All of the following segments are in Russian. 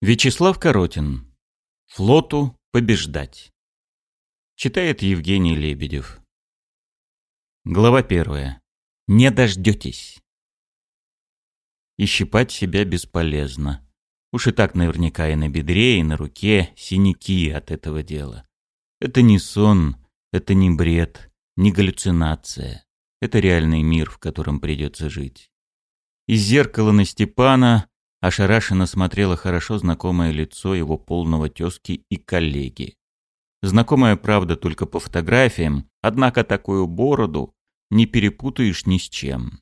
Вячеслав Коротин. Флоту побеждать. Читает Евгений Лебедев. Глава первая. Не дождетесь. И щипать себя бесполезно. Уж и так наверняка и на бедре, и на руке синяки от этого дела. Это не сон, это не бред, не галлюцинация. Это реальный мир, в котором придется жить. Из зеркала на Степана ошарашенно смотрела хорошо знакомое лицо его полного тезки и коллеги. Знакомая, правда, только по фотографиям, однако такую бороду не перепутаешь ни с чем.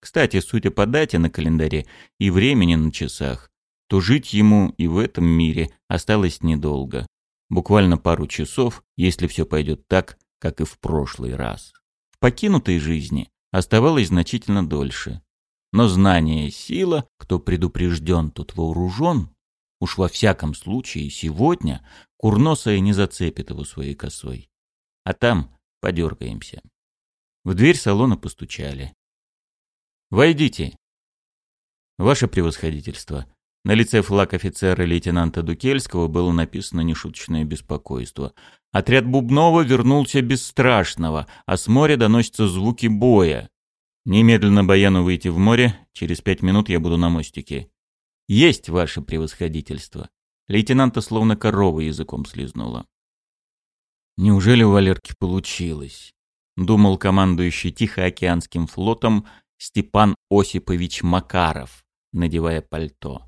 Кстати, судя по дате на календаре и времени на часах, то жить ему и в этом мире осталось недолго. Буквально пару часов, если все пойдет так, как и в прошлый раз. В покинутой жизни оставалось значительно дольше. Но знание — сила, кто предупрежден, тот вооружен. Уж во всяком случае сегодня курносая не зацепит его своей косой. А там подергаемся. В дверь салона постучали. «Войдите!» «Ваше превосходительство!» На лице флаг офицера лейтенанта Дукельского было написано нешуточное беспокойство. Отряд Бубнова вернулся безстрашного, а с моря доносятся звуки боя. Немедленно Баяну выйти в море, через пять минут я буду на мостике. Есть ваше превосходительство. Лейтенанта словно корова языком слизнула. Неужели у Валерки получилось? Думал командующий Тихоокеанским флотом Степан Осипович Макаров, надевая пальто.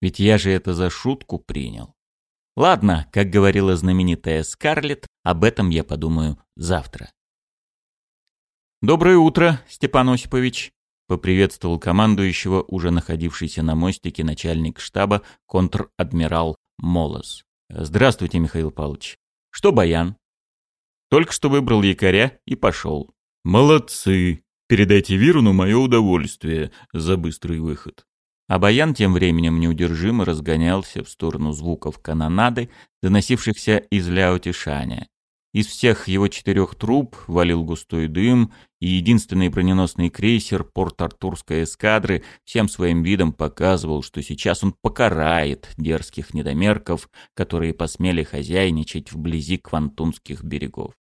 Ведь я же это за шутку принял. Ладно, как говорила знаменитая Скарлетт, об этом я подумаю завтра. «Доброе утро, Степан Осипович!» — поприветствовал командующего, уже находившийся на мостике начальник штаба, контр-адмирал Молос. «Здравствуйте, Михаил Павлович. Что баян?» «Только что выбрал якоря и пошел». «Молодцы! Передайте Вируну мое удовольствие за быстрый выход». А баян тем временем неудержимо разгонялся в сторону звуков канонады, доносившихся из Ляотишаня, из всех его четырех труб валил густой дым, и единственный броненосный крейсер порт-артурской эскадры всем своим видом показывал, что сейчас он покарает дерзких недомерков, которые посмели хозяйничать вблизи Квантунских берегов.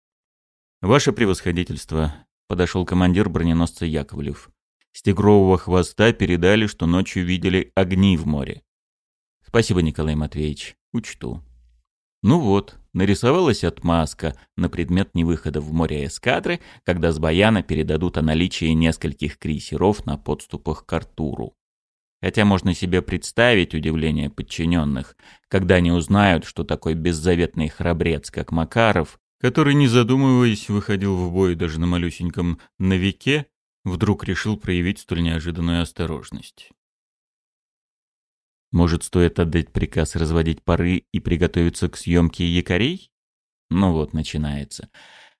«Ваше превосходительство», — подошел командир броненосца Яковлев. «С тигрового хвоста передали, что ночью видели огни в море». «Спасибо, Николай Матвеевич, учту». «Ну вот», нарисовалась отмазка на предмет невыхода в море эскадры, когда с Баяна передадут о наличии нескольких крейсеров на подступах к Артуру. Хотя можно себе представить удивление подчиненных, когда они узнают, что такой беззаветный храбрец, как Макаров, который, не задумываясь, выходил в бой даже на малюсеньком «Новике», вдруг решил проявить столь неожиданную осторожность. Может, стоит отдать приказ разводить пары и приготовиться к съемке якорей? Ну вот, начинается.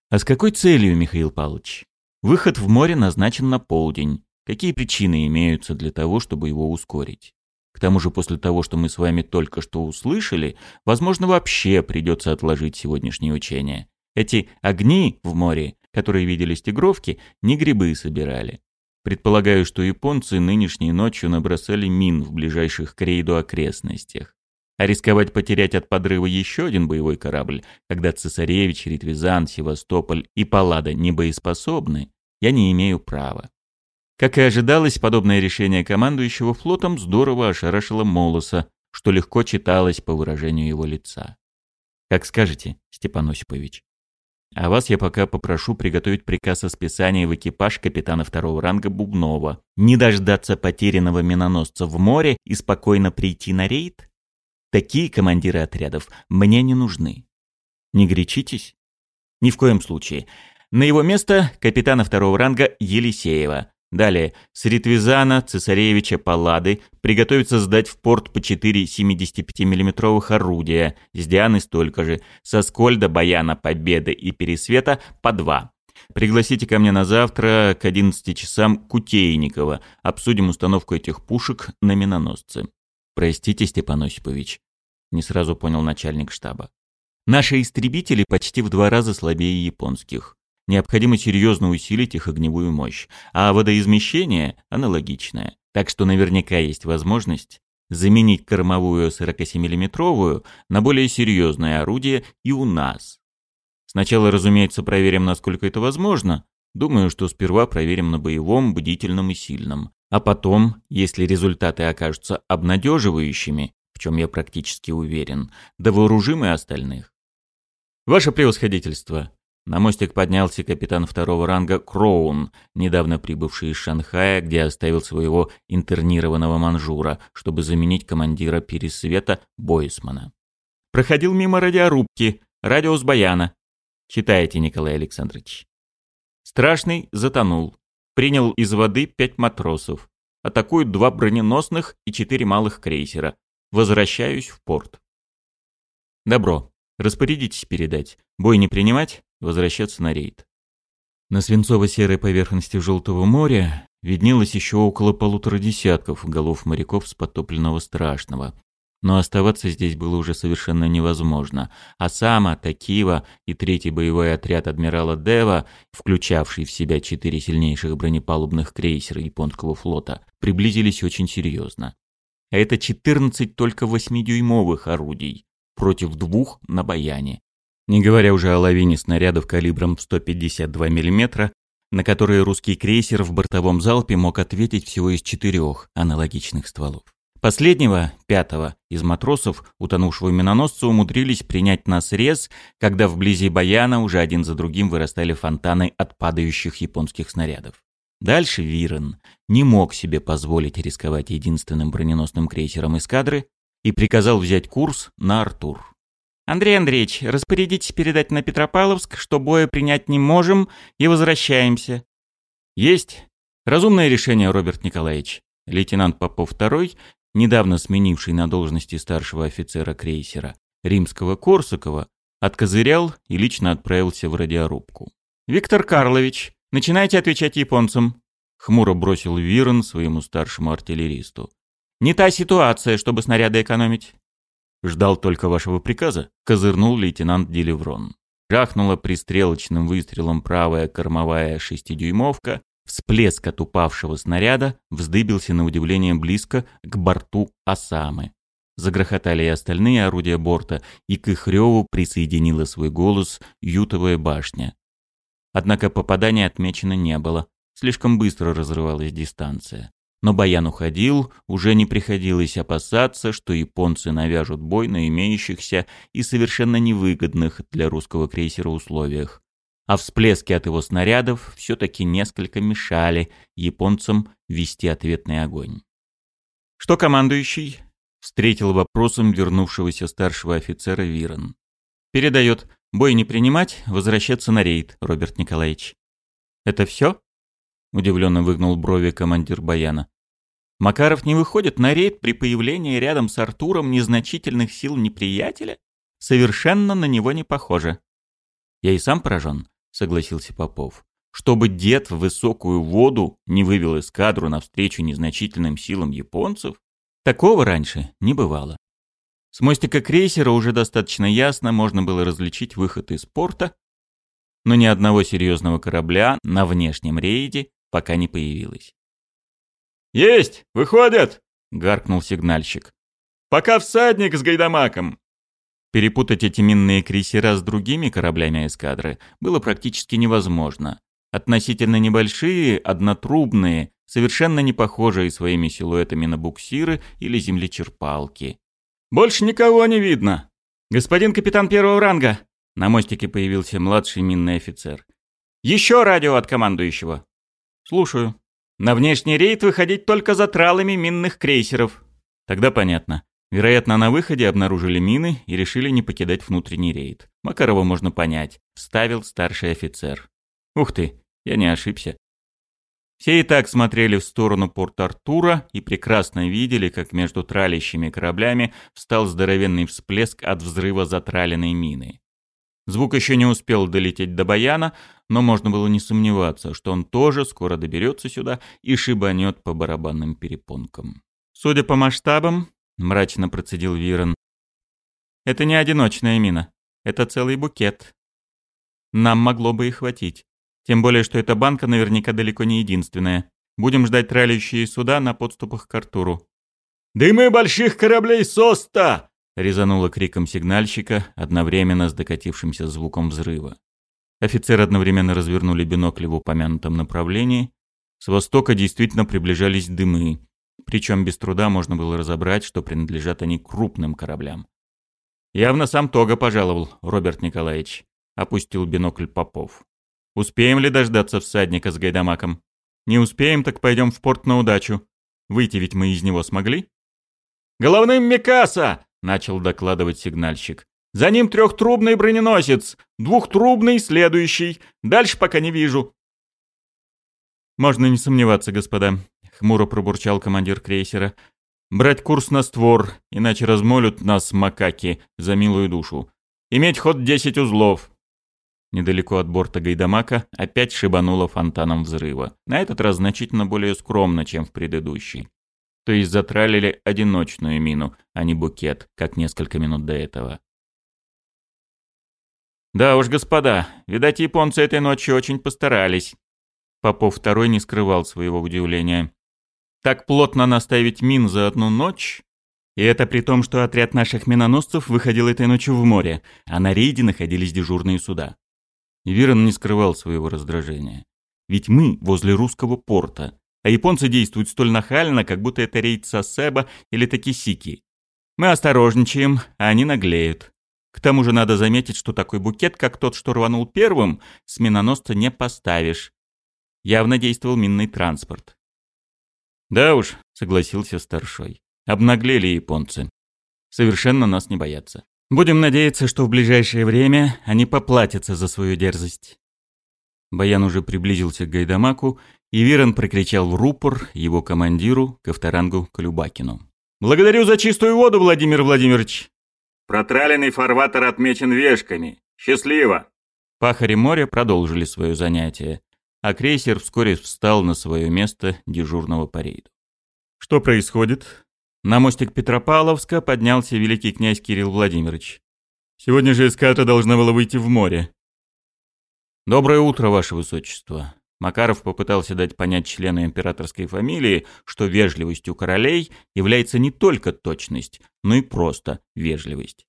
А с какой целью, Михаил Павлович? Выход в море назначен на полдень. Какие причины имеются для того, чтобы его ускорить? К тому же после того, что мы с вами только что услышали, возможно, вообще придется отложить сегодняшнее учение. Эти огни в море, которые видели стегровки, не грибы собирали. Предполагаю, что японцы нынешней ночью набросали мин в ближайших к рейду окрестностях. А рисковать потерять от подрыва еще один боевой корабль, когда Цесаревич, Ритвизан, Севастополь и Паллада небоеспособны, я не имею права. Как и ожидалось, подобное решение командующего флотом здорово ошарашило Молоса, что легко читалось по выражению его лица. «Как скажете, Степан Осипович». А вас я пока попрошу приготовить приказ о списании в экипаж капитана второго ранга Бубнова, не дождаться потерянного миноносца в море и спокойно прийти на рейд? Такие командиры отрядов мне не нужны. Не гречитесь? Ни в коем случае. На его место капитана второго ранга Елисеева. Далее, с Ритвизана, Цесаревича, Паллады приготовится сдать в порт по 4 75 миллиметровых орудия, с Дианы столько же, со Скольда, Баяна, Победы и Пересвета по два. Пригласите ко мне на завтра к 11 часам Кутейникова. Обсудим установку этих пушек на миноносцы. Простите, Степан Осипович. Не сразу понял начальник штаба. Наши истребители почти в два раза слабее японских необходимо серьезно усилить их огневую мощь, а водоизмещение аналогичное. Так что наверняка есть возможность заменить кормовую 47-миллиметровую на более серьезное орудие и у нас. Сначала, разумеется, проверим, насколько это возможно. Думаю, что сперва проверим на боевом, бдительном и сильном. А потом, если результаты окажутся обнадеживающими, в чем я практически уверен, довооружим и остальных. Ваше превосходительство, на мостик поднялся капитан второго ранга Кроун, недавно прибывший из Шанхая, где оставил своего интернированного манжура, чтобы заменить командира пересвета Бойсмана. Проходил мимо радиорубки, радио баяна. Читайте, Николай Александрович. Страшный затонул. Принял из воды пять матросов. Атакуют два броненосных и четыре малых крейсера. Возвращаюсь в порт. Добро. Распорядитесь передать. Бой не принимать? возвращаться на рейд. На свинцово-серой поверхности Желтого моря виднелось еще около полутора десятков голов моряков с потопленного страшного. Но оставаться здесь было уже совершенно невозможно. А сама Такива и третий боевой отряд адмирала Дева, включавший в себя четыре сильнейших бронепалубных крейсера японского флота, приблизились очень серьезно. А это 14 только восьмидюймовых орудий против двух на Баяне не говоря уже о лавине снарядов калибром 152 мм, на которые русский крейсер в бортовом залпе мог ответить всего из четырех аналогичных стволов. Последнего, пятого, из матросов, утонувшего миноносца, умудрились принять на срез, когда вблизи Баяна уже один за другим вырастали фонтаны от падающих японских снарядов. Дальше Вирен не мог себе позволить рисковать единственным броненосным крейсером эскадры и приказал взять курс на Артур. Андрей Андреевич, распорядитесь передать на Петропавловск, что боя принять не можем и возвращаемся. Есть. Разумное решение, Роберт Николаевич. Лейтенант Попов II, недавно сменивший на должности старшего офицера крейсера римского Корсакова, откозырял и лично отправился в радиорубку. «Виктор Карлович, начинайте отвечать японцам», — хмуро бросил Вирон своему старшему артиллеристу. «Не та ситуация, чтобы снаряды экономить. «Ждал только вашего приказа», — козырнул лейтенант Деливрон. Жахнула пристрелочным выстрелом правая кормовая шестидюймовка, всплеск от упавшего снаряда вздыбился на удивление близко к борту Осамы. Загрохотали и остальные орудия борта, и к их реву присоединила свой голос ютовая башня. Однако попадания отмечено не было, слишком быстро разрывалась дистанция. Но Баян уходил, уже не приходилось опасаться, что японцы навяжут бой на имеющихся и совершенно невыгодных для русского крейсера условиях. А всплески от его снарядов все-таки несколько мешали японцам вести ответный огонь. «Что командующий?» — встретил вопросом вернувшегося старшего офицера Вирон. «Передает. Бой не принимать, возвращаться на рейд, Роберт Николаевич». «Это все?» — удивленно выгнул брови командир Баяна. Макаров не выходит на рейд при появлении рядом с Артуром незначительных сил неприятеля? Совершенно на него не похоже. Я и сам поражен, согласился Попов. Чтобы дед в высокую воду не вывел эскадру навстречу незначительным силам японцев, такого раньше не бывало. С мостика крейсера уже достаточно ясно можно было различить выход из порта, но ни одного серьезного корабля на внешнем рейде пока не появилось. «Есть! Выходят!» — гаркнул сигнальщик. «Пока всадник с гайдамаком!» Перепутать эти минные крейсера с другими кораблями эскадры было практически невозможно. Относительно небольшие, однотрубные, совершенно не похожие своими силуэтами на буксиры или землечерпалки. «Больше никого не видно!» «Господин капитан первого ранга!» На мостике появился младший минный офицер. «Еще радио от командующего!» «Слушаю», на внешний рейд выходить только за тралами минных крейсеров. Тогда понятно. Вероятно, на выходе обнаружили мины и решили не покидать внутренний рейд. Макарова можно понять. Вставил старший офицер. Ух ты, я не ошибся. Все и так смотрели в сторону Порт-Артура и прекрасно видели, как между тралящими кораблями встал здоровенный всплеск от взрыва затраленной мины. Звук еще не успел долететь до баяна, но можно было не сомневаться, что он тоже скоро доберется сюда и шибанет по барабанным перепонкам. «Судя по масштабам», — мрачно процедил Вирон, — «это не одиночная мина, это целый букет. Нам могло бы и хватить. Тем более, что эта банка наверняка далеко не единственная. Будем ждать тралящие суда на подступах к Артуру». «Дымы больших кораблей СОСТа!» — резануло криком сигнальщика одновременно с докатившимся звуком взрыва. Офицеры одновременно развернули бинокли в упомянутом направлении. С востока действительно приближались дымы, причем без труда можно было разобрать, что принадлежат они крупным кораблям. «Явно сам Тога пожаловал, Роберт Николаевич», — опустил бинокль Попов. «Успеем ли дождаться всадника с гайдамаком? Не успеем, так пойдем в порт на удачу. Выйти ведь мы из него смогли?» «Головным Микаса!» — начал докладывать сигнальщик. За ним трехтрубный броненосец, двухтрубный следующий. Дальше пока не вижу». «Можно не сомневаться, господа», — хмуро пробурчал командир крейсера. «Брать курс на створ, иначе размолют нас макаки за милую душу. Иметь ход 10 узлов». Недалеко от борта Гайдамака опять шибануло фонтаном взрыва. На этот раз значительно более скромно, чем в предыдущий. То есть затралили одиночную мину, а не букет, как несколько минут до этого. «Да уж, господа, видать, японцы этой ночью очень постарались». Попов второй не скрывал своего удивления. «Так плотно наставить мин за одну ночь?» И это при том, что отряд наших миноносцев выходил этой ночью в море, а на рейде находились дежурные суда. Вирон не скрывал своего раздражения. Ведь мы возле русского порта, а японцы действуют столь нахально, как будто это рейд Сосеба или Такисики. Мы осторожничаем, а они наглеют. К тому же надо заметить, что такой букет, как тот, что рванул первым, с миноносца не поставишь. Явно действовал минный транспорт. «Да уж», — согласился старшой. «Обнаглели японцы. Совершенно нас не боятся. Будем надеяться, что в ближайшее время они поплатятся за свою дерзость». Баян уже приблизился к Гайдамаку, и Вирон прокричал в рупор его командиру, Ковторангу Колюбакину. «Благодарю за чистую воду, Владимир Владимирович! Протраленный фарватер отмечен вешками. Счастливо!» Пахари моря продолжили свое занятие, а крейсер вскоре встал на свое место дежурного по рейду. «Что происходит?» На мостик Петропавловска поднялся великий князь Кирилл Владимирович. «Сегодня же эскадра должна была выйти в море». «Доброе утро, Ваше Высочество!» Макаров попытался дать понять члену императорской фамилии, что вежливостью королей является не только точность, но и просто вежливость.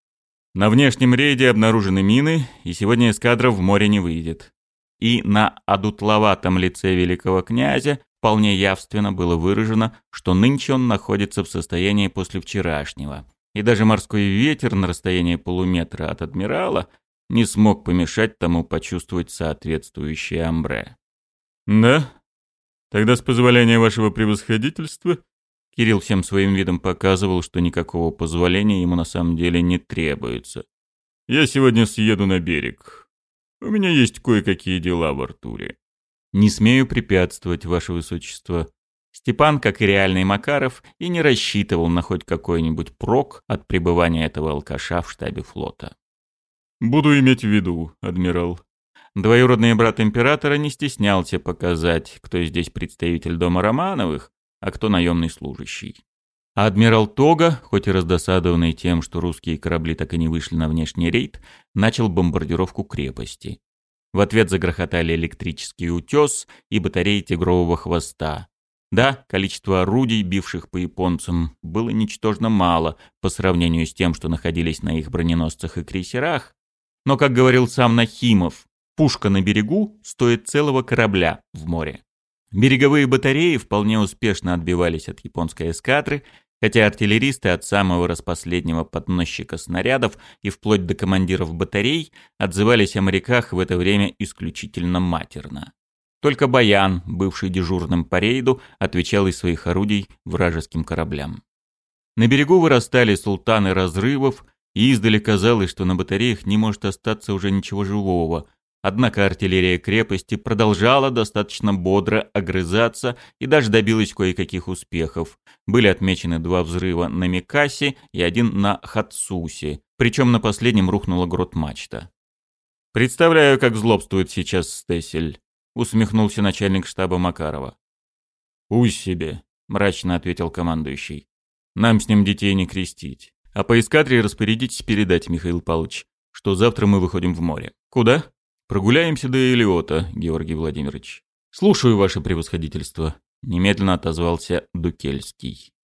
На внешнем рейде обнаружены мины, и сегодня эскадра в море не выйдет. И на одутловатом лице великого князя вполне явственно было выражено, что нынче он находится в состоянии после вчерашнего. И даже морской ветер на расстоянии полуметра от адмирала не смог помешать тому почувствовать соответствующее амбре. «Да? Тогда с позволения вашего превосходительства...» Кирилл всем своим видом показывал, что никакого позволения ему на самом деле не требуется. «Я сегодня съеду на берег. У меня есть кое-какие дела в Артуре». «Не смею препятствовать, ваше высочество». Степан, как и реальный Макаров, и не рассчитывал на хоть какой-нибудь прок от пребывания этого алкаша в штабе флота. «Буду иметь в виду, адмирал», Двоюродный брат императора не стеснялся показать, кто здесь представитель дома Романовых, а кто наемный служащий. А адмирал Тога, хоть и раздосадованный тем, что русские корабли так и не вышли на внешний рейд, начал бомбардировку крепости. В ответ загрохотали электрический утес и батареи тигрового хвоста. Да, количество орудий, бивших по японцам, было ничтожно мало по сравнению с тем, что находились на их броненосцах и крейсерах, но, как говорил сам Нахимов, Пушка на берегу стоит целого корабля в море. Береговые батареи вполне успешно отбивались от японской эскадры, хотя артиллеристы от самого распоследнего подносчика снарядов и вплоть до командиров батарей отзывались о моряках в это время исключительно матерно. Только Баян, бывший дежурным по рейду, отвечал из своих орудий вражеским кораблям. На берегу вырастали султаны разрывов, и издали казалось, что на батареях не может остаться уже ничего живого, Однако артиллерия крепости продолжала достаточно бодро огрызаться и даже добилась кое-каких успехов. Были отмечены два взрыва на Микасе и один на Хатсусе, причем на последнем рухнула грот-мачта. «Представляю, как злобствует сейчас Стесель», — усмехнулся начальник штаба Макарова. «Пусть себе», — мрачно ответил командующий. «Нам с ним детей не крестить. А по эскадре распорядитесь передать, Михаил Павлович, что завтра мы выходим в море. Куда?» «Прогуляемся до Элиота, Георгий Владимирович». «Слушаю, ваше превосходительство», — немедленно отозвался Дукельский.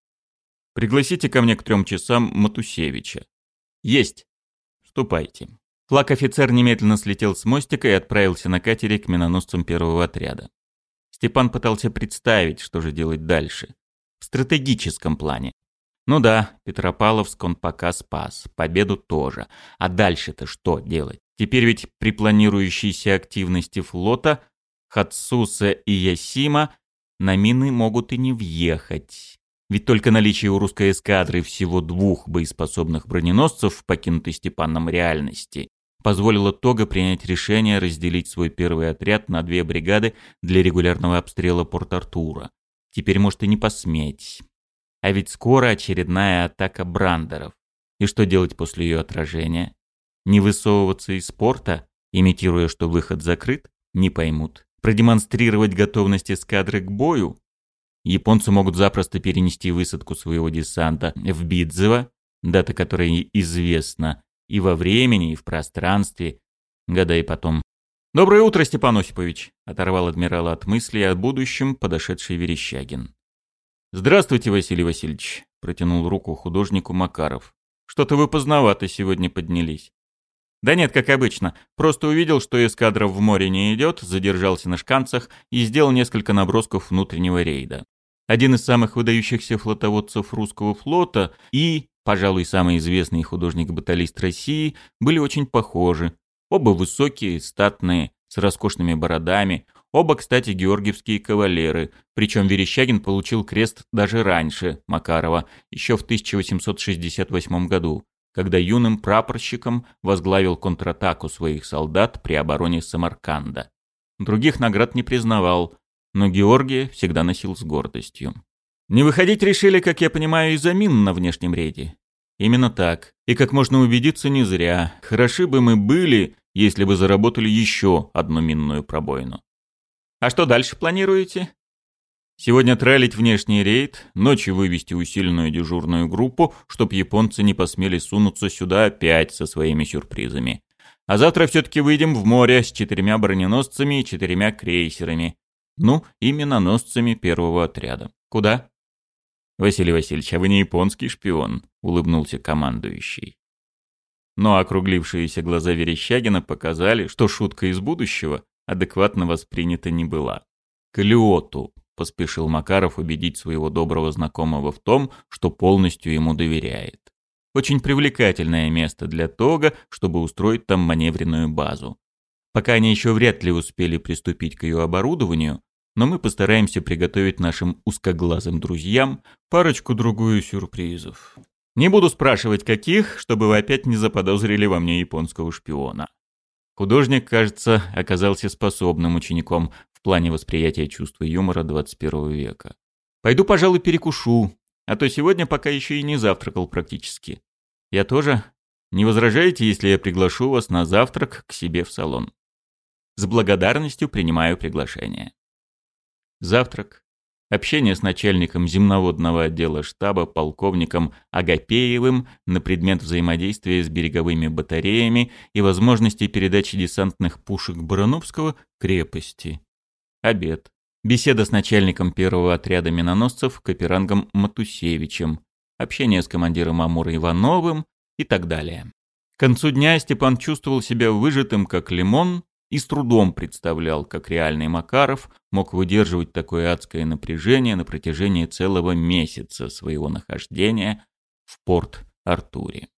«Пригласите ко мне к трем часам Матусевича». «Есть». «Ступайте». Флаг-офицер немедленно слетел с мостика и отправился на катере к миноносцам первого отряда. Степан пытался представить, что же делать дальше. В стратегическом плане. Ну да, Петропавловск он пока спас, победу тоже. А дальше-то что делать? Теперь ведь при планирующейся активности флота Хацуса и Ясима на мины могут и не въехать. Ведь только наличие у русской эскадры всего двух боеспособных броненосцев, покинутой Степаном реальности, позволило Того принять решение разделить свой первый отряд на две бригады для регулярного обстрела Порт-Артура. Теперь может и не посметь. А ведь скоро очередная атака брандеров. И что делать после ее отражения? не высовываться из порта, имитируя, что выход закрыт, не поймут. Продемонстрировать готовность эскадры к бою? Японцы могут запросто перенести высадку своего десанта в Бидзево, дата которой известна, и во времени, и в пространстве, Года и потом. «Доброе утро, Степан Осипович!» — оторвал адмирала от мыслей о будущем подошедший Верещагин. «Здравствуйте, Василий Васильевич!» — протянул руку художнику Макаров. «Что-то вы поздновато сегодня поднялись. Да нет, как обычно. Просто увидел, что эскадра в море не идет, задержался на шканцах и сделал несколько набросков внутреннего рейда. Один из самых выдающихся флотоводцев русского флота и, пожалуй, самый известный художник-баталист России были очень похожи. Оба высокие, статные, с роскошными бородами. Оба, кстати, георгиевские кавалеры. Причем Верещагин получил крест даже раньше Макарова, еще в 1868 году когда юным прапорщиком возглавил контратаку своих солдат при обороне Самарканда. Других наград не признавал, но Георгия всегда носил с гордостью. Не выходить решили, как я понимаю, из-за мин на внешнем рейде. Именно так. И как можно убедиться, не зря. Хороши бы мы были, если бы заработали еще одну минную пробоину. А что дальше планируете? Сегодня тралить внешний рейд, ночью вывести усиленную дежурную группу, чтоб японцы не посмели сунуться сюда опять со своими сюрпризами. А завтра все-таки выйдем в море с четырьмя броненосцами и четырьмя крейсерами. Ну, и миноносцами первого отряда. Куда? Василий Васильевич, а вы не японский шпион? Улыбнулся командующий. Но округлившиеся глаза Верещагина показали, что шутка из будущего адекватно воспринята не была. К Лиоту поспешил Макаров убедить своего доброго знакомого в том, что полностью ему доверяет. Очень привлекательное место для того, чтобы устроить там маневренную базу. Пока они еще вряд ли успели приступить к ее оборудованию, но мы постараемся приготовить нашим узкоглазым друзьям парочку-другую сюрпризов. Не буду спрашивать, каких, чтобы вы опять не заподозрили во мне японского шпиона. Художник, кажется, оказался способным учеником, плане восприятия чувства юмора 21 века. Пойду, пожалуй, перекушу, а то сегодня пока еще и не завтракал практически. Я тоже? Не возражаете, если я приглашу вас на завтрак к себе в салон? С благодарностью принимаю приглашение. Завтрак. Общение с начальником земноводного отдела штаба полковником Агапеевым на предмет взаимодействия с береговыми батареями и возможности передачи десантных пушек Барановского крепости. Обед. Беседа с начальником первого отряда миноносцев Каперангом Матусевичем. Общение с командиром Амура Ивановым и так далее. К концу дня Степан чувствовал себя выжатым, как лимон, и с трудом представлял, как реальный Макаров мог выдерживать такое адское напряжение на протяжении целого месяца своего нахождения в порт Артуре.